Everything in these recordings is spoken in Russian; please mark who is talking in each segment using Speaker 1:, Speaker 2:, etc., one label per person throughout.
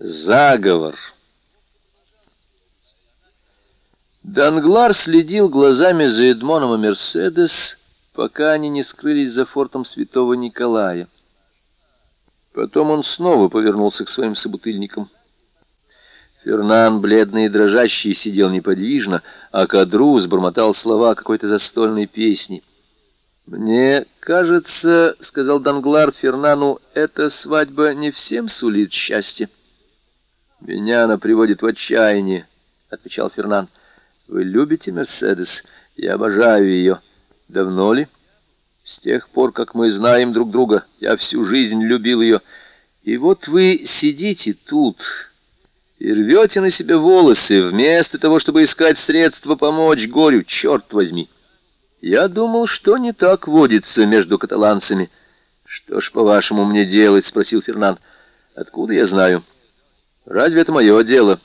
Speaker 1: Заговор. Данглар следил глазами за Эдмоном и Мерседес, пока они не скрылись за фортом святого Николая. Потом он снова повернулся к своим собутыльникам. Фернан, бледный и дрожащий, сидел неподвижно, а Кадрус бормотал слова какой-то застольной песни. «Мне кажется, — сказал Данглар Фернану, — эта свадьба не всем сулит счастье». «Меня она приводит в отчаяние», — отвечал Фернан. «Вы любите Мерседес? Я обожаю ее. Давно ли?» «С тех пор, как мы знаем друг друга, я всю жизнь любил ее. И вот вы сидите тут и рвете на себе волосы, вместо того, чтобы искать средства помочь горю, черт возьми. Я думал, что не так водится между каталанцами». «Что ж, по-вашему, мне делать?» — спросил Фернан. «Откуда я знаю?» Разве это мое дело?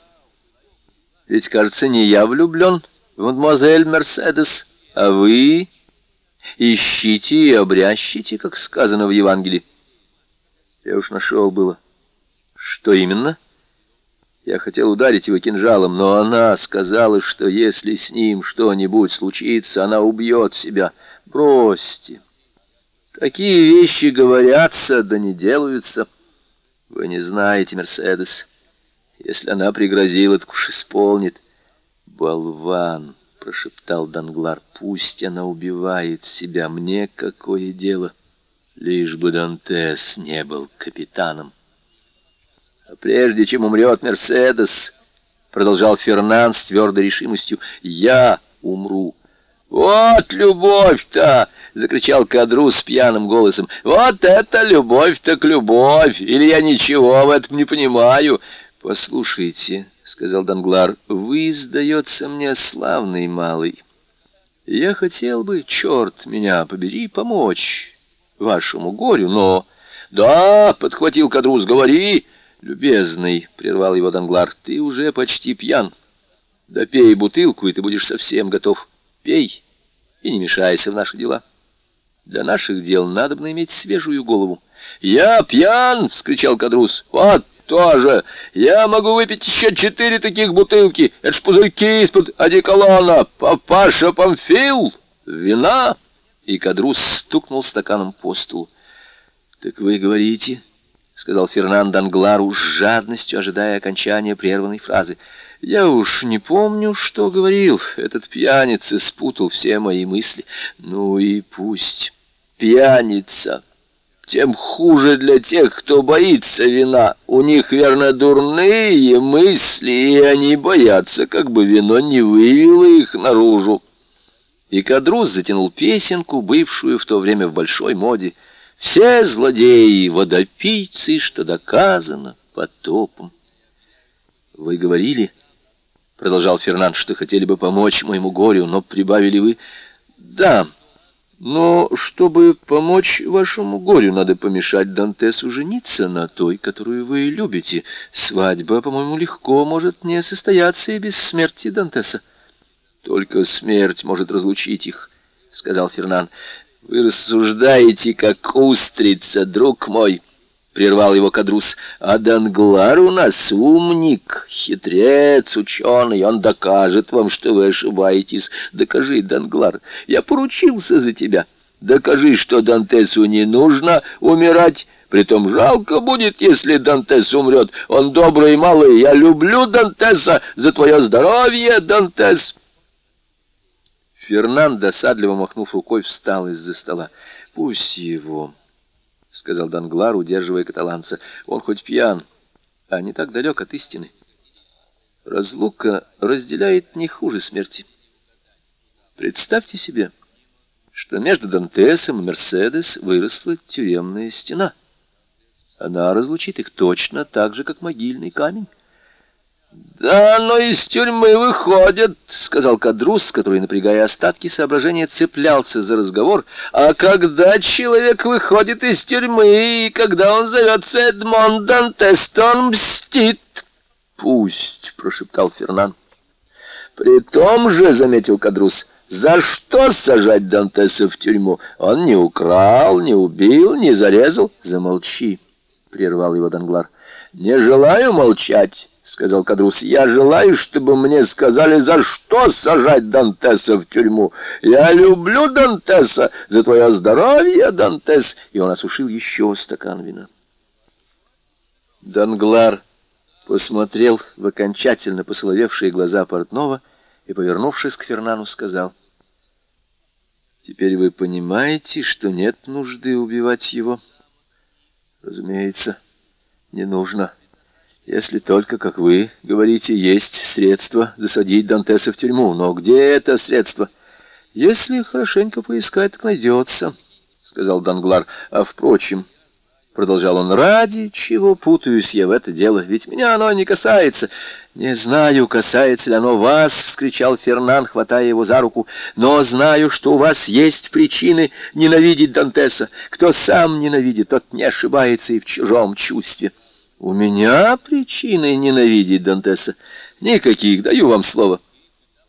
Speaker 1: Ведь, кажется, не я влюблен в мадемуазель Мерседес, а вы ищите и обрящите, как сказано в Евангелии. Я уж нашел было. Что именно? Я хотел ударить его кинжалом, но она сказала, что если с ним что-нибудь случится, она убьет себя. Бросьте. Такие вещи говорятся, да не делаются. Вы не знаете, Мерседес. Если она пригрозила, так уж исполнит. Болван, прошептал Данглар, пусть она убивает себя, мне какое дело? Лишь бы Дантес не был капитаном. А прежде чем умрет Мерседес, продолжал Фернан с твердой решимостью, я умру. «Вот любовь-то!» — закричал Кадру с пьяным голосом. «Вот это любовь так любовь! Или я ничего в этом не понимаю? «Послушайте», — сказал Данглар, — «вы, сдается мне, славный малый. Я хотел бы, черт меня побери, помочь вашему горю, но...» «Да», — подхватил Кадрус, — «говори». «Любезный», — прервал его Данглар, — «ты уже почти пьян. Да пей бутылку, и ты будешь совсем готов. Пей и не мешайся в наши дела. Для наших дел надо бы иметь свежую голову». «Я пьян!» — вскричал Кадрус. «Вот тоже. Я могу выпить еще четыре таких бутылки. Это ж пузырьки из-под одеколона. Папаша Памфил, вина. И Кадрус стукнул стаканом по столу. Так вы говорите, сказал Фернанд Англару с жадностью, ожидая окончания прерванной фразы. Я уж не помню, что говорил. Этот пьяница спутал все мои мысли. Ну и пусть. Пьяница тем хуже для тех, кто боится вина. У них, верно, дурные мысли, и они боятся, как бы вино не вывело их наружу. И Кадрус затянул песенку, бывшую в то время в большой моде. «Все злодеи, водопийцы, что доказано потопом». «Вы говорили, — продолжал Фернанд, — что хотели бы помочь моему горю, но прибавили вы...» «Да». Но чтобы помочь вашему горю, надо помешать Дантесу жениться на той, которую вы любите. Свадьба, по-моему, легко может не состояться и без смерти Дантеса. Только смерть может разлучить их, — сказал Фернан. Вы рассуждаете, как устрица, друг мой, — прервал его Кадрус. А Данглар у нас умник, хитрец, ученый. Он докажет вам, что вы ошибаетесь. Докажи, Данглар, я поручился за тебя. Докажи, что Дантесу не нужно умирать. Притом жалко будет, если Дантес умрет. Он добрый малый. Я люблю Дантеса за твое здоровье, Дантес. Фернан, досадливо махнув рукой, встал из-за стола. Пусть его... — сказал Данглар, удерживая каталанца. — Он хоть пьян, а не так далек от истины. Разлука разделяет не хуже смерти. Представьте себе, что между Дантесом и Мерседес выросла тюремная стена. Она разлучит их точно так же, как могильный камень. «Да, но из тюрьмы выходят», — сказал Кадрус, который, напрягая остатки соображения, цеплялся за разговор. «А когда человек выходит из тюрьмы, и когда он зовется Эдмон Дантес, то он мстит». «Пусть», — прошептал Фернан. «При том же», — заметил Кадрус, — «за что сажать Дантеса в тюрьму? Он не украл, не убил, не зарезал». «Замолчи», — прервал его Данглар. «Не желаю молчать», — сказал Кадрус. «Я желаю, чтобы мне сказали, за что сажать Дантеса в тюрьму. Я люблю Дантеса за твое здоровье, Дантес!» И он осушил еще стакан вина. Данглар посмотрел в окончательно посоловевшие глаза портного и, повернувшись к Фернану, сказал, «Теперь вы понимаете, что нет нужды убивать его?» «Разумеется, не нужно. Если только, как вы говорите, есть средство засадить Дантеса в тюрьму. Но где это средство?» «Если хорошенько поискать, так найдется», — сказал Данглар. «А впрочем...» Продолжал он, ради чего путаюсь я в это дело, ведь меня оно не касается. Не знаю, касается ли оно вас, — вскричал Фернан, хватая его за руку, но знаю, что у вас есть причины ненавидеть Дантеса. Кто сам ненавидит, тот не ошибается и в чужом чувстве. У меня причины ненавидеть Дантеса. Никаких, даю вам слово.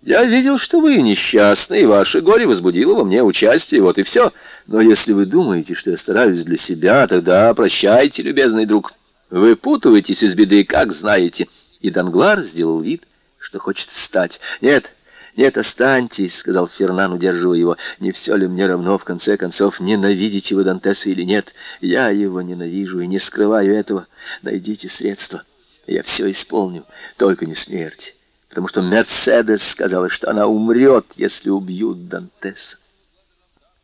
Speaker 1: Я видел, что вы несчастны, и ваше горе возбудило во мне участие, вот и все. Но если вы думаете, что я стараюсь для себя, тогда прощайте, любезный друг. Вы путаетесь из беды, как знаете. И Данглар сделал вид, что хочет встать. Нет, нет, останьтесь, сказал Фернан, удерживая его. Не все ли мне равно, в конце концов, ненавидите вы Дантеса или нет? Я его ненавижу и не скрываю этого. Найдите средства. Я все исполню, только не смерть потому что Мерседес сказала, что она умрет, если убьют Дантеса.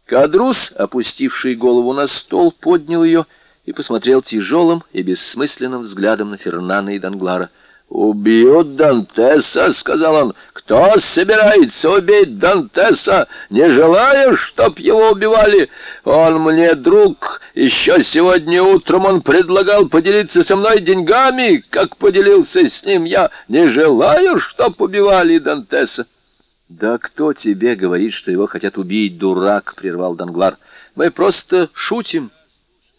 Speaker 1: Кадрус, опустивший голову на стол, поднял ее и посмотрел тяжелым и бессмысленным взглядом на Фернана и Данглара — «Убьют Дантеса», — сказал он. «Кто собирается убить Дантеса? Не желаю, чтоб его убивали. Он мне друг. Еще сегодня утром он предлагал поделиться со мной деньгами, как поделился с ним я. Не желаю, чтоб убивали Дантеса». «Да кто тебе говорит, что его хотят убить, дурак?» — прервал Данглар. «Мы просто шутим.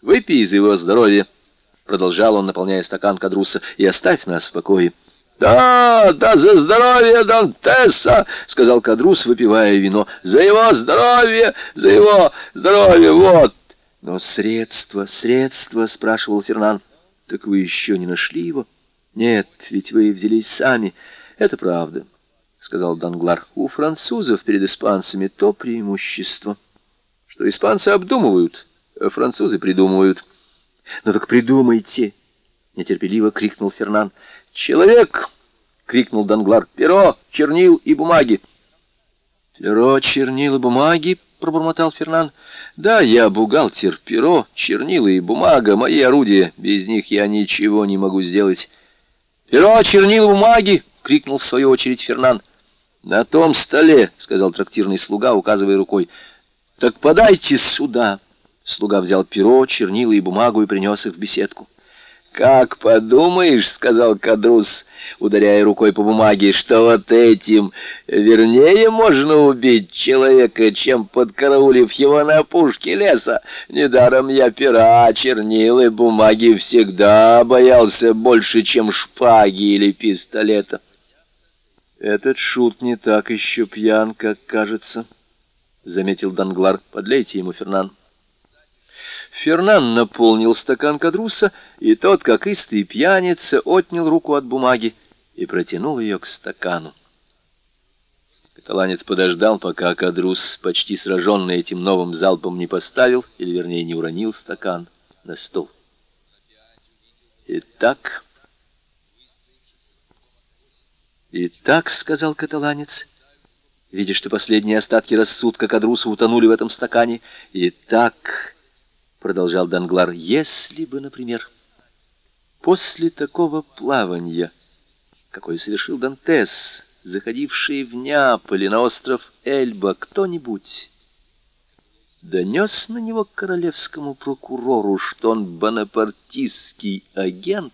Speaker 1: Выпей за его здоровье». Продолжал он, наполняя стакан кадруса, и оставь нас в покое. «Да, да, за здоровье Дантеса!» — сказал Кадрус, выпивая вино. «За его здоровье, за его здоровье, вот!» «Но средства, средства!» — спрашивал Фернан. «Так вы еще не нашли его?» «Нет, ведь вы взялись сами. Это правда», — сказал Данглар. «У французов перед испанцами то преимущество, что испанцы обдумывают, а французы придумывают». «Ну так придумайте!» — нетерпеливо крикнул Фернан. «Человек!» — крикнул Данглар. «Перо, чернил и бумаги!» «Перо, чернил и бумаги?» — пробормотал Фернан. «Да, я бухгалтер. Перо, чернила и бумага — мои орудия. Без них я ничего не могу сделать». «Перо, чернила, бумаги!» — крикнул в свою очередь Фернан. «На том столе», — сказал трактирный слуга, указывая рукой. «Так подайте сюда». Слуга взял перо, чернила и бумагу и принес их в беседку. «Как подумаешь, — сказал Кадрус, ударяя рукой по бумаге, — что вот этим вернее можно убить человека, чем подкараулив его на опушке леса. Недаром я пера, чернил и бумаги всегда боялся больше, чем шпаги или пистолета». «Этот шут не так еще пьян, как кажется», — заметил Данглар. «Подлейте ему, Фернан». Фернан наполнил стакан кадруса, и тот, как истый пьяница, отнял руку от бумаги и протянул ее к стакану. Каталанец подождал, пока кадрус, почти сраженный этим новым залпом, не поставил, или, вернее, не уронил стакан на стол. «Итак...» «Итак», — сказал каталанец, видя, что последние остатки рассудка кадруса утонули в этом стакане, «итак...» продолжал Данглар, если бы, например, после такого плавания, какое совершил Дантес, заходивший в Неаполе на остров Эльба, кто-нибудь донес на него королевскому прокурору, что он бонапартистский агент.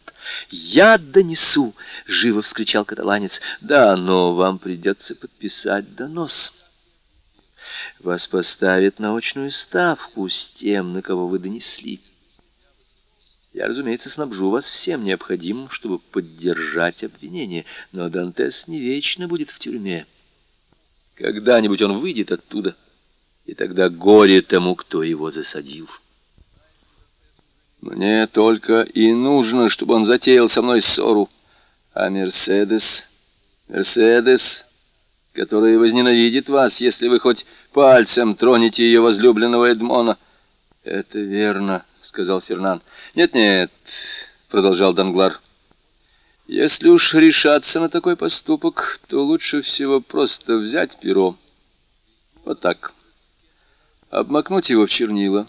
Speaker 1: «Я донесу!» — живо вскричал каталанец. «Да, но вам придется подписать донос». Вас поставят на очную ставку с тем, на кого вы донесли. Я, разумеется, снабжу вас всем необходимым, чтобы поддержать обвинение, но Дантес не вечно будет в тюрьме. Когда-нибудь он выйдет оттуда, и тогда горе тому, кто его засадил». Мне только и нужно, чтобы он затеял со мной ссору. А Мерседес... Мерседес, которая возненавидит вас, если вы хоть пальцем тронете ее возлюбленного Эдмона. Это верно, сказал Фернан. Нет-нет, продолжал Данглар. Если уж решаться на такой поступок, то лучше всего просто взять перо. Вот так. Обмакнуть его в чернила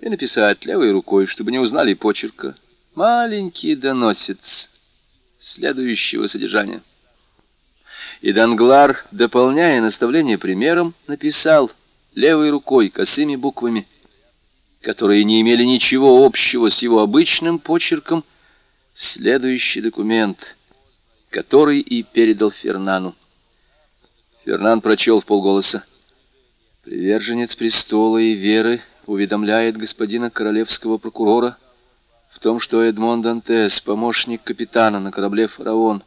Speaker 1: и написать левой рукой, чтобы не узнали почерка. Маленький доносец следующего содержания. И Данглар, дополняя наставление примером, написал левой рукой косыми буквами, которые не имели ничего общего с его обычным почерком, следующий документ, который и передал Фернану. Фернан прочел в полголоса. «Приверженец престола и веры уведомляет господина королевского прокурора в том, что Эдмон Дантес, помощник капитана на корабле «Фараон»,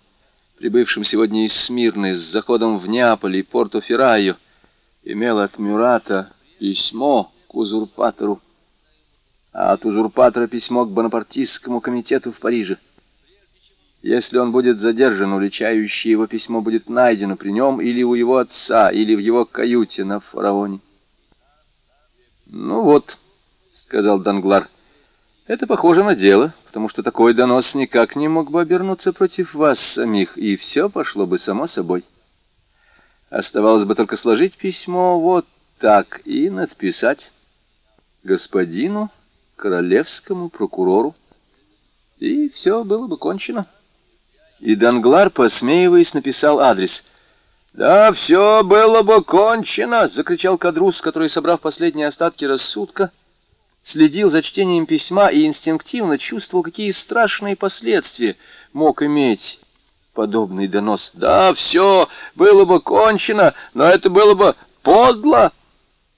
Speaker 1: прибывшим сегодня из Смирны с заходом в Неаполь и Порто-Феррайо, имел от Мюрата письмо к узурпатору а от узурпатора письмо к Бонапартистскому комитету в Париже. Если он будет задержан, уличающее его письмо будет найдено при нем или у его отца, или в его каюте на фараоне. «Ну вот», — сказал Данглар, — «это похоже на дело, потому что такой донос никак не мог бы обернуться против вас самих, и все пошло бы само собой. Оставалось бы только сложить письмо вот так и надписать господину королевскому прокурору, и все было бы кончено. И Данглар, посмеиваясь, написал адрес. «Да все было бы кончено!» — закричал Кадрус, который, собрав последние остатки рассудка, следил за чтением письма и инстинктивно чувствовал, какие страшные последствия мог иметь подобный донос. «Да, все было бы кончено, но это было бы подло!»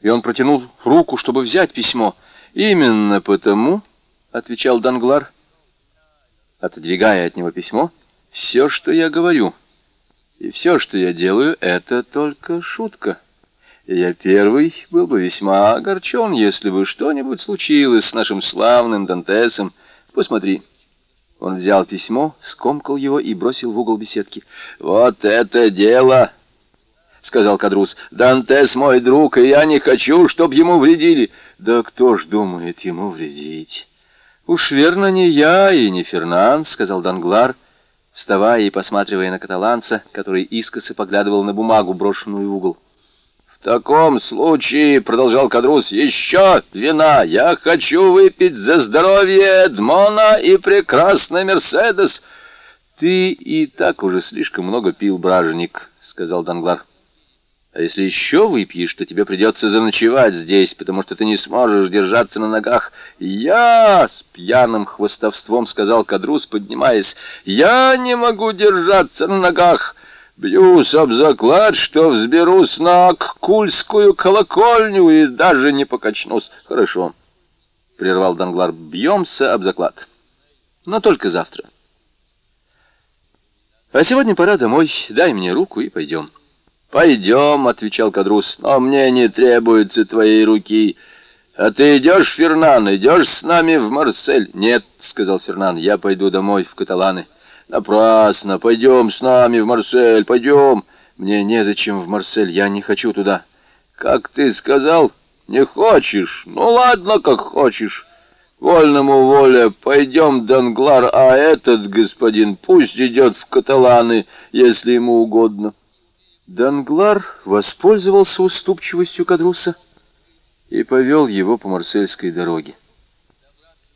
Speaker 1: И он протянул руку, чтобы взять письмо — «Именно потому», — отвечал Данглар, отодвигая от него письмо, — «все, что я говорю, и все, что я делаю, это только шутка. Я первый был бы весьма огорчен, если бы что-нибудь случилось с нашим славным Дантесом. Посмотри». Он взял письмо, скомкал его и бросил в угол беседки. «Вот это дело!» — сказал Кадрус. «Дантес мой друг, и я не хочу, чтоб ему вредили». «Да кто ж думает ему вредить?» «Уж верно не я и не Фернан», — сказал Данглар, вставая и посматривая на каталанца, который искоса поглядывал на бумагу, брошенную в угол. «В таком случае, — продолжал Кадрус, — еще вина. Я хочу выпить за здоровье Эдмона и прекрасный Мерседес». «Ты и так уже слишком много пил, бражник», — сказал Данглар. А если еще выпьешь, то тебе придется заночевать здесь, потому что ты не сможешь держаться на ногах. Я с пьяным хвостовством сказал Кадрус, поднимаясь. Я не могу держаться на ногах. Бьюсь об заклад, что взберусь на Кульскую колокольню и даже не покачнусь. Хорошо, прервал Данглар. Бьемся об заклад. Но только завтра. А сегодня пора домой. Дай мне руку и пойдем. «Пойдем», — отвечал Кадрус, — «но мне не требуется твоей руки». «А ты идешь, Фернан, идешь с нами в Марсель?» «Нет», — сказал Фернан, — «я пойду домой, в Каталаны». «Напрасно, пойдем с нами в Марсель, пойдем». «Мне незачем в Марсель, я не хочу туда». «Как ты сказал, не хочешь? Ну ладно, как хочешь». «Вольному воля, пойдем, Данглар, а этот господин пусть идет в Каталаны, если ему угодно». Данглар воспользовался уступчивостью Кадруса и повел его по марсельской дороге.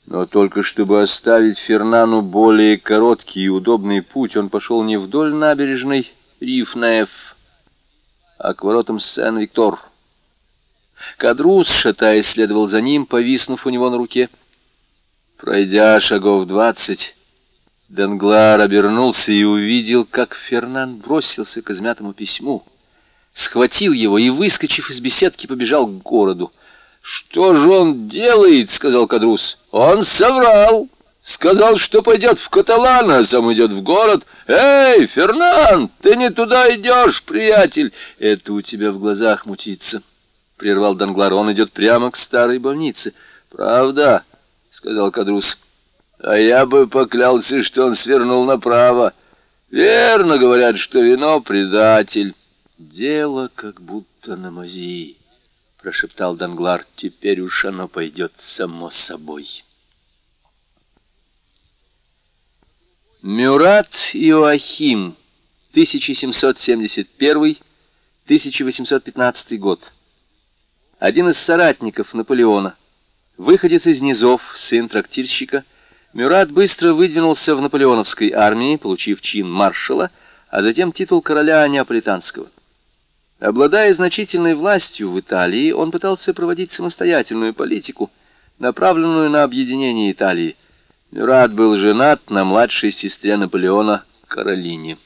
Speaker 1: Но только чтобы оставить Фернану более короткий и удобный путь, он пошел не вдоль набережной Рифнеф, а к воротам Сен-Виктор. Кадрус, шатаясь, следовал за ним, повиснув у него на руке. Пройдя шагов двадцать, Денглар обернулся и увидел, как Фернан бросился к измятому письму, схватил его и, выскочив из беседки, побежал к городу. «Что же он делает?» — сказал Кадрус. «Он соврал!» Сказал, что пойдет в Каталан, а сам идет в город. Эй, Фернан, ты не туда идешь, приятель. Это у тебя в глазах мутится, — прервал Данглар. Он идет прямо к старой больнице. Правда? — сказал Кадрус. «А я бы поклялся, что он свернул направо. Верно говорят, что вино — предатель». «Дело как будто на мази», — прошептал Данглар. «Теперь уж оно пойдет само собой». Мюрат Иоахим, 1771-1815 год. Один из соратников Наполеона. Выходец из низов, сын трактирщика, Мюрат быстро выдвинулся в наполеоновской армии, получив чин маршала, а затем титул короля неаполитанского. Обладая значительной властью в Италии, он пытался проводить самостоятельную политику, направленную на объединение Италии – Мюрат был женат на младшей сестре Наполеона Каролине.